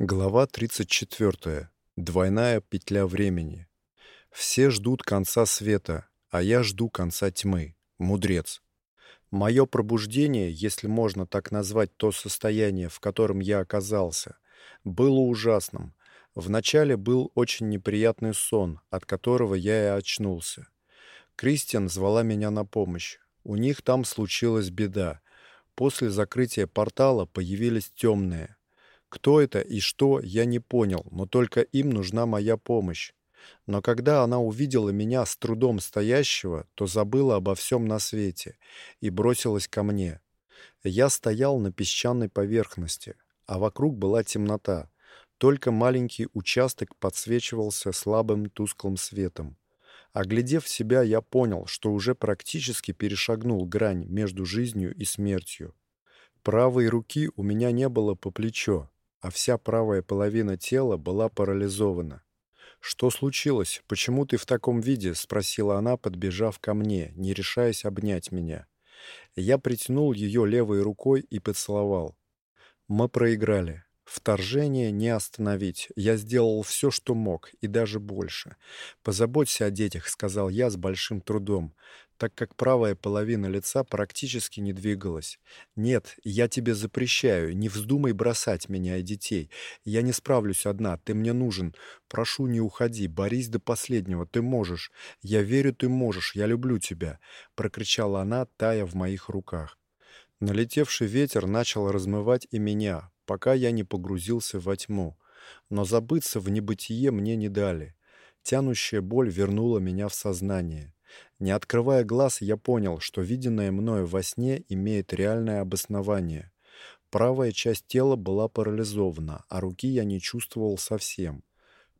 Глава 34. Двойная петля времени. Все ждут конца света, а я жду конца тьмы. Мудрец. Мое пробуждение, если можно так назвать то состояние, в котором я оказался, было ужасным. Вначале был очень неприятный сон, от которого я и очнулся. Кристиан звала меня на помощь. У них там случилась беда. После закрытия портала появились темные. Кто это и что, я не понял, но только им нужна моя помощь. Но когда она увидела меня с трудом стоящего, то забыла обо всем на свете и бросилась ко мне. Я стоял на песчаной поверхности, а вокруг была темнота. Только маленький участок подсвечивался слабым тусклым светом. Оглядев себя, я понял, что уже практически перешагнул грань между жизнью и смертью. Правой руки у меня не было по плечо, а вся правая половина тела была парализована. «Что случилось? Почему ты в таком виде?» — спросила она, подбежав ко мне, не решаясь обнять меня. Я притянул ее левой рукой и поцеловал. Мы проиграли. Вторжение не остановить. Я сделал все, что мог, и даже больше. Позаботься о детях, сказал я с большим трудом, так как правая половина лица практически не двигалась. Нет, я тебе запрещаю, не вздумай бросать меня и детей. Я не справлюсь одна, ты мне нужен. Прошу, не уходи, борись до последнего, ты можешь. Я верю, ты можешь. Я люблю тебя, прокричала она, тая в моих руках. Налетевший ветер начал размывать и меня, пока я не погрузился во тьму. Но забыться в небытие мне не дали. Тянущая боль вернула меня в сознание. Не открывая глаз, я понял, что виденное мною во сне имеет реальное обоснование. Правая часть тела была парализована, а руки я не чувствовал совсем.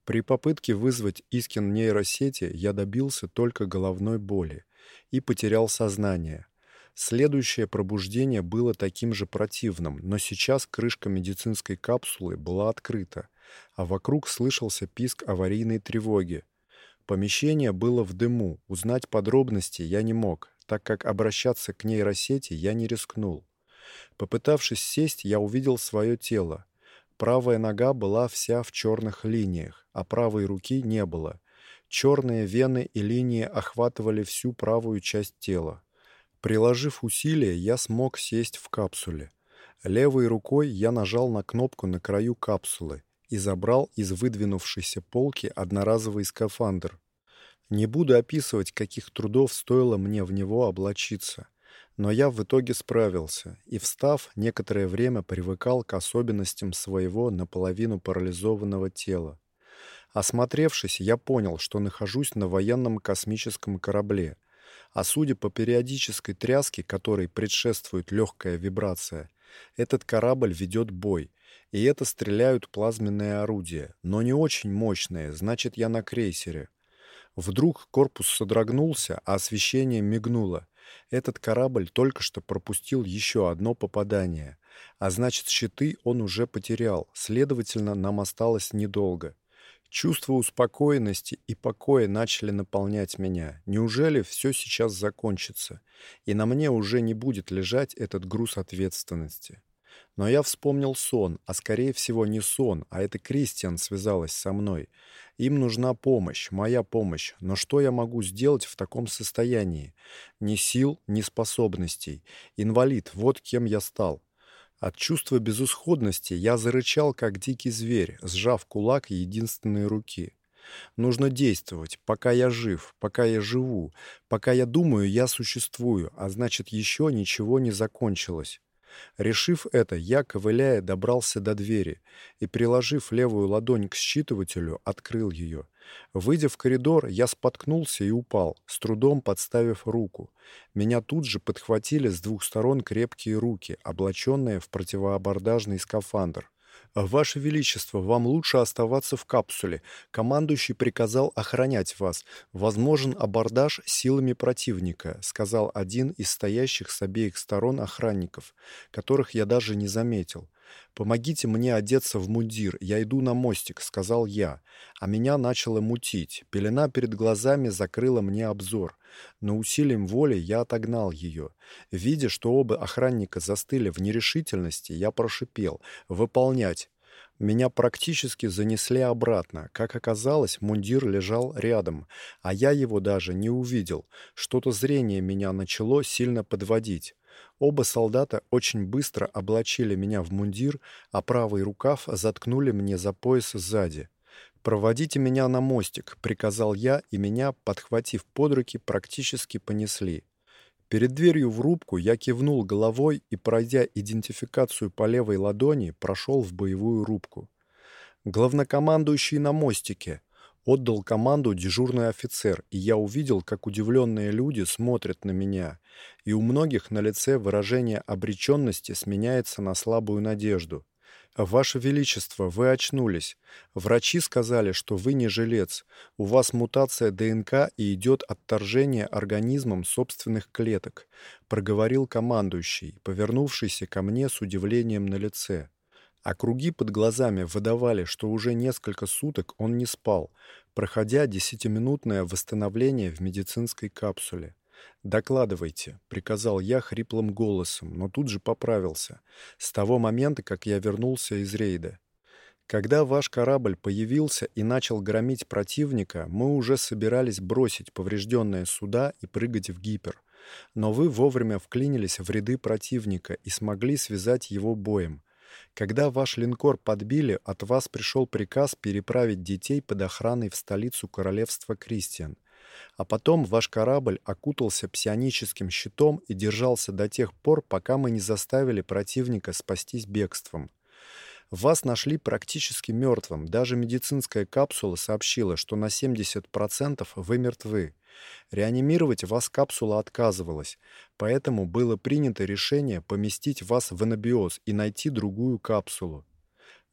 При попытке вызвать Искин нейросети я добился только головной боли и потерял сознание. Следующее пробуждение было таким же противным, но сейчас крышка медицинской капсулы была открыта, а вокруг слышался писк аварийной тревоги. Помещение было в дыму, узнать подробности я не мог, так как обращаться к нейросети я не рискнул. Попытавшись сесть, я увидел свое тело. Правая нога была вся в черных линиях, а правой руки не было. Черные вены и линии охватывали всю правую часть тела. Приложив усилия, я смог сесть в капсуле. Левой рукой я нажал на кнопку на краю капсулы и забрал из выдвинувшейся полки одноразовый скафандр. Не буду описывать, каких трудов стоило мне в него облачиться, но я в итоге справился и, встав, некоторое время привыкал к особенностям своего наполовину парализованного тела. Осмотревшись, я понял, что нахожусь на военном космическом корабле, а судя по периодической тряске, которой предшествует легкая вибрация, этот корабль ведет бой, и это стреляют плазменные орудия, но не очень мощные, значит, я на крейсере. Вдруг корпус содрогнулся, а освещение мигнуло. Этот корабль только что пропустил еще одно попадание, а значит, щиты он уже потерял. Следовательно, нам осталось недолго. Чувство успокоенности и покоя начали наполнять меня. Неужели все сейчас закончится, и на мне уже не будет лежать этот груз ответственности? Но я вспомнил сон, а скорее всего не сон, а это Кристиан связалась со мной. Им нужна помощь, моя помощь. Но что я могу сделать в таком состоянии? Ни сил, ни способностей. Инвалид, вот кем я стал. От чувства безысходности я зарычал, как дикий зверь, сжав кулак единственной руки. Нужно действовать, пока я жив, пока я живу, пока я думаю, я существую, а значит, еще ничего не закончилось. Решив это, я, ковыляя, добрался до двери и, приложив левую ладонь к считывателю, открыл ее. Выйдя в коридор, я споткнулся и упал, с трудом подставив руку. Меня тут же подхватили с двух сторон крепкие руки, облаченные в противоабордажный скафандр. «Ваше Величество, вам лучше оставаться в капсуле. Командующий приказал охранять вас. Возможен абордаж силами противника», — сказал один из стоящих с обеих сторон охранников, которых я даже не заметил. «Помогите мне одеться в мундир, я иду на мостик», — сказал я. А меня начало мутить. Пелена перед глазами закрыла мне обзор. Но усилием воли я отогнал ее. Видя, что оба охранника застыли в нерешительности, я прошипел «Выполнять!». Меня практически занесли обратно. Как оказалось, мундир лежал рядом, а я его даже не увидел. Что-то зрение меня начало сильно подводить. Оба солдата очень быстро облачили меня в мундир, а правый рукав заткнули мне за пояс сзади. «Проводите меня на мостик», — приказал я, и меня, подхватив под руки, практически понесли. Перед дверью в рубку я кивнул головой и, пройдя идентификацию по левой ладони, прошел в боевую рубку. Главнокомандующий на мостике. Отдал команду дежурный офицер, и я увидел, как удивленные люди смотрят на меня, и у многих на лице выражение обреченности сменяется на слабую надежду. «Ваше Величество, вы очнулись. Врачи сказали, что вы не жилец. У вас мутация ДНК и идет отторжение организмом собственных клеток», проговорил командующий, повернувшийся ко мне с удивлением на лице. А круги под глазами выдавали, что уже несколько суток он не спал, проходя десятиминутное восстановление в медицинской капсуле. «Докладывайте», — приказал я хриплым голосом, но тут же поправился. С того момента, как я вернулся из рейда. Когда ваш корабль появился и начал громить противника, мы уже собирались бросить поврежденные суда и прыгать в гипер. Но вы вовремя вклинились в ряды противника и смогли связать его боем. Когда ваш линкор подбили, от вас пришел приказ переправить детей под охраной в столицу королевства Кристиан. А потом ваш корабль окутался псионическим щитом и держался до тех пор, пока мы не заставили противника спастись бегством. Вас нашли практически мертвым. Даже медицинская капсула сообщила, что на 70% вы мертвы. Реанимировать вас капсула отказывалась, поэтому было принято решение поместить вас в анабиоз и найти другую капсулу.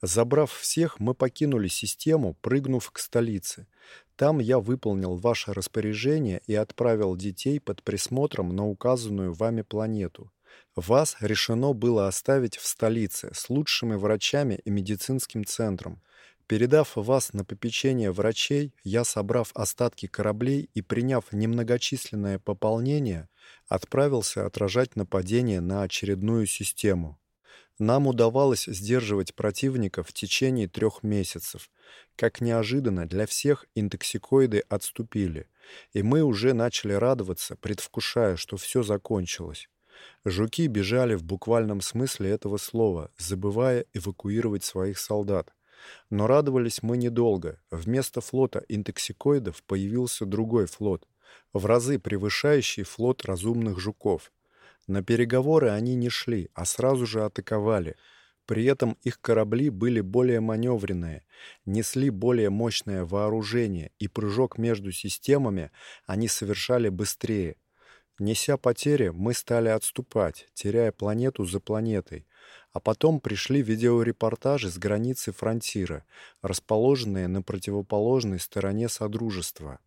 Забрав всех, мы покинули систему, прыгнув к столице. Там я выполнил ваше распоряжение и отправил детей под присмотром на указанную вами планету. Вас решено было оставить в столице с лучшими врачами и медицинским центром. Передав вас на попечение врачей, я, собрав остатки кораблей и приняв немногочисленное пополнение, отправился отражать нападение на очередную систему. Нам удавалось сдерживать противника в течение трех месяцев. Как неожиданно для всех интоксикоиды отступили, и мы уже начали радоваться, предвкушая, что все закончилось. Жуки бежали в буквальном смысле этого слова, забывая эвакуировать своих солдат. Но радовались мы недолго. Вместо флота интоксикоидов появился другой флот, в разы превышающий флот разумных жуков. На переговоры они не шли, а сразу же атаковали. При этом их корабли были более маневренные, несли более мощное вооружение, и прыжок между системами они совершали быстрее. Неся потери, мы стали отступать, теряя планету за планетой. А потом пришли видеорепортажи с границы фронтира, расположенные на противоположной стороне Содружества.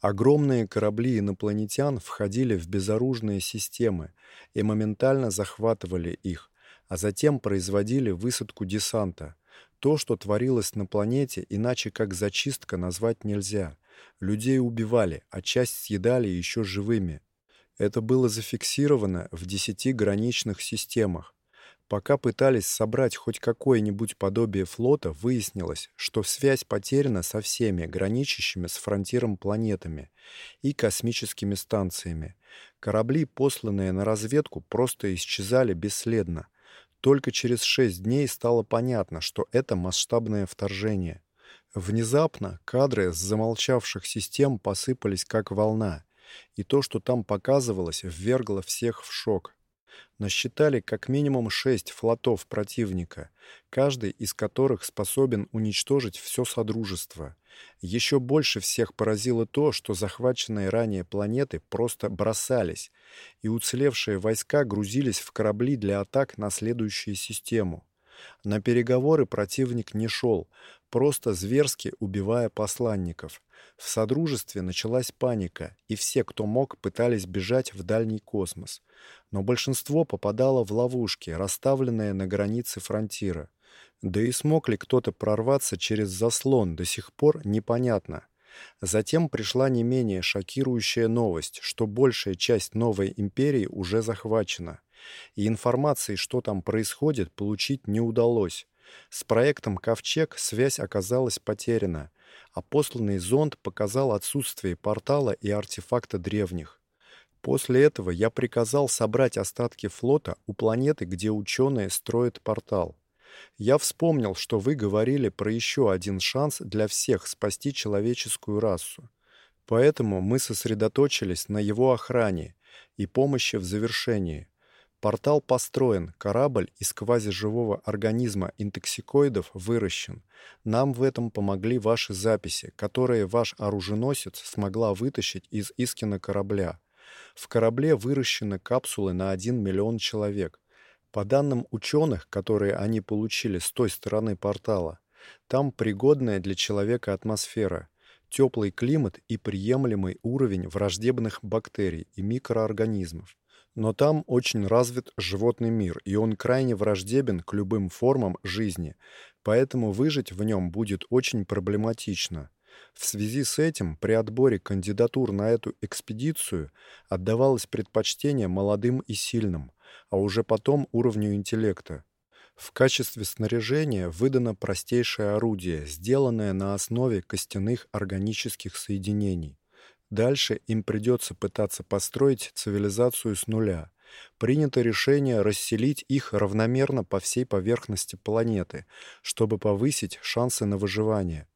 Огромные корабли инопланетян входили в безоружные системы и моментально захватывали их, а затем производили высадку десанта. То, что творилось на планете, иначе как зачистка назвать нельзя. Людей убивали, а часть съедали еще живыми. Это было зафиксировано в десяти граничных системах, Пока пытались собрать хоть какое-нибудь подобие флота, выяснилось, что связь потеряна со всеми граничащими с фронтиром планетами и космическими станциями. Корабли, посланные на разведку, просто исчезали бесследно. Только через шесть дней стало понятно, что это масштабное вторжение. Внезапно кадры с замолчавших систем посыпались как волна, и то, что там показывалось, ввергло всех в шок насчитали как минимум шесть флотов противника, каждый из которых способен уничтожить все Содружество. Еще больше всех поразило то, что захваченные ранее планеты просто бросались, и уцелевшие войска грузились в корабли для атак на следующую систему. На переговоры противник не шел, просто зверски убивая посланников. В Содружестве началась паника, и все, кто мог, пытались бежать в дальний космос. Но большинство попадало в ловушки, расставленные на границе фронтира. Да и смог ли кто-то прорваться через заслон, до сих пор непонятно. Затем пришла не менее шокирующая новость, что большая часть новой империи уже захвачена. И информации, что там происходит, получить не удалось. С проектом «Ковчег» связь оказалась потеряна, а посланный зонд показал отсутствие портала и артефакта древних. После этого я приказал собрать остатки флота у планеты, где ученые строят портал. Я вспомнил, что вы говорили про еще один шанс для всех спасти человеческую расу. Поэтому мы сосредоточились на его охране и помощи в завершении. Портал построен, корабль из квазиживого организма интоксикоидов выращен. Нам в этом помогли ваши записи, которые ваш оруженосец смогла вытащить из Искина корабля. В корабле выращены капсулы на 1 миллион человек. По данным ученых, которые они получили с той стороны портала, там пригодная для человека атмосфера, теплый климат и приемлемый уровень враждебных бактерий и микроорганизмов. Но там очень развит животный мир, и он крайне враждебен к любым формам жизни, поэтому выжить в нем будет очень проблематично. В связи с этим при отборе кандидатур на эту экспедицию отдавалось предпочтение молодым и сильным, а уже потом уровню интеллекта. В качестве снаряжения выдано простейшее орудие, сделанное на основе костяных органических соединений. Дальше им придется пытаться построить цивилизацию с нуля. Принято решение расселить их равномерно по всей поверхности планеты, чтобы повысить шансы на выживание.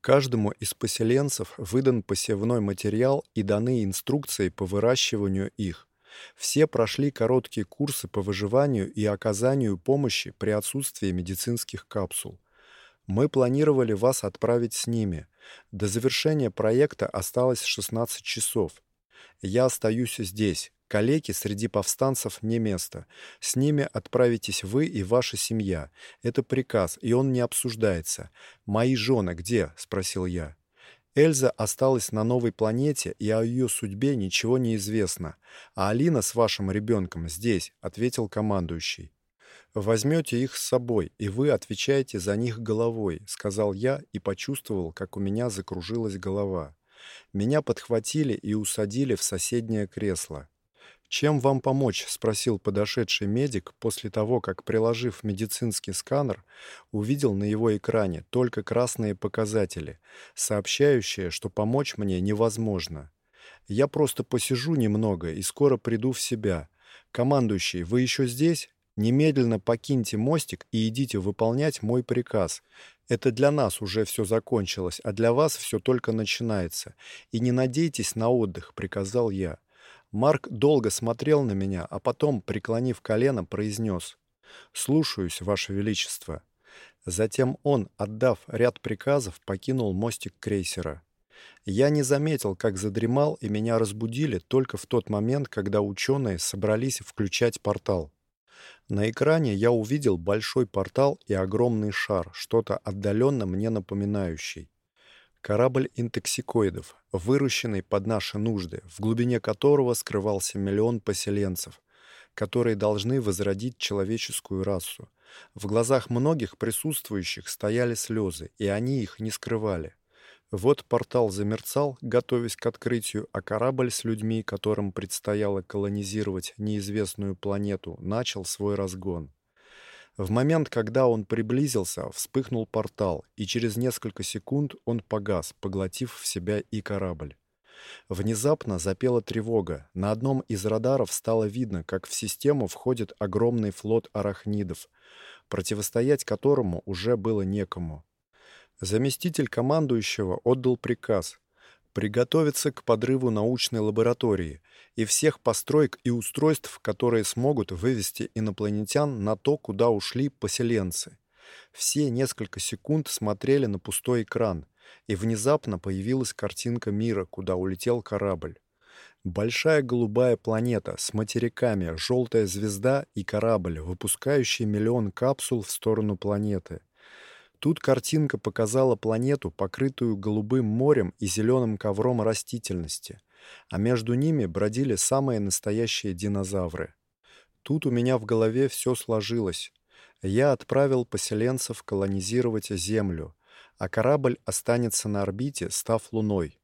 Каждому из поселенцев выдан посевной материал и даны инструкции по выращиванию их. Все прошли короткие курсы по выживанию и оказанию помощи при отсутствии медицинских капсул. Мы планировали вас отправить с ними. До завершения проекта осталось 16 часов. Я остаюсь здесь. Калеки среди повстанцев не место. С ними отправитесь вы и ваша семья. Это приказ, и он не обсуждается. Мои жены где? спросил я. Эльза осталась на новой планете, и о ее судьбе ничего не известно. А Алина с вашим ребенком здесь, ответил командующий. Возьмете их с собой, и вы отвечаете за них головой, сказал я и почувствовал, как у меня закружилась голова. Меня подхватили и усадили в соседнее кресло. Чем вам помочь? спросил подошедший медик после того, как приложив медицинский сканер, увидел на его экране только красные показатели, сообщающие, что помочь мне невозможно. Я просто посижу немного и скоро приду в себя. Командующий, вы еще здесь? Немедленно покиньте мостик и идите выполнять мой приказ. Это для нас уже все закончилось, а для вас все только начинается. И не надейтесь на отдых, приказал я. Марк долго смотрел на меня, а потом, преклонив колено, произнес «Слушаюсь, Ваше Величество». Затем он, отдав ряд приказов, покинул мостик крейсера. Я не заметил, как задремал, и меня разбудили только в тот момент, когда ученые собрались включать портал. На экране я увидел большой портал и огромный шар, что-то отдаленно мне напоминающий. Корабль интоксикоидов, выращенный под наши нужды, в глубине которого скрывался миллион поселенцев, которые должны возродить человеческую расу. В глазах многих присутствующих стояли слезы, и они их не скрывали. Вот портал замерцал, готовясь к открытию, а корабль с людьми, которым предстояло колонизировать неизвестную планету, начал свой разгон. В момент, когда он приблизился, вспыхнул портал, и через несколько секунд он погас, поглотив в себя и корабль. Внезапно запела тревога. На одном из радаров стало видно, как в систему входит огромный флот арахнидов, противостоять которому уже было некому. Заместитель командующего отдал приказ приготовиться к подрыву научной лаборатории и всех построек и устройств, которые смогут вывести инопланетян на то, куда ушли поселенцы. Все несколько секунд смотрели на пустой экран, и внезапно появилась картинка мира, куда улетел корабль. Большая голубая планета с материками, желтая звезда и корабль, выпускающий миллион капсул в сторону планеты. Тут картинка показала планету, покрытую голубым морем и зеленым ковром растительности, а между ними бродили самые настоящие динозавры. Тут у меня в голове все сложилось. Я отправил поселенцев колонизировать Землю, а корабль останется на орбите, став Луной.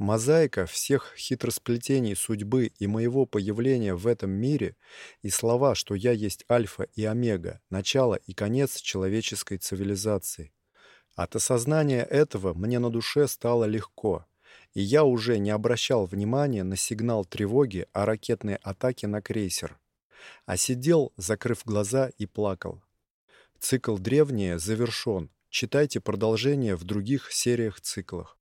Мозаика всех хитросплетений судьбы и моего появления в этом мире и слова, что я есть альфа и омега, начало и конец человеческой цивилизации. От осознания этого мне на душе стало легко, и я уже не обращал внимания на сигнал тревоги о ракетной атаке на крейсер, а сидел, закрыв глаза и плакал. Цикл древнее завершен. Читайте продолжение в других сериях циклах.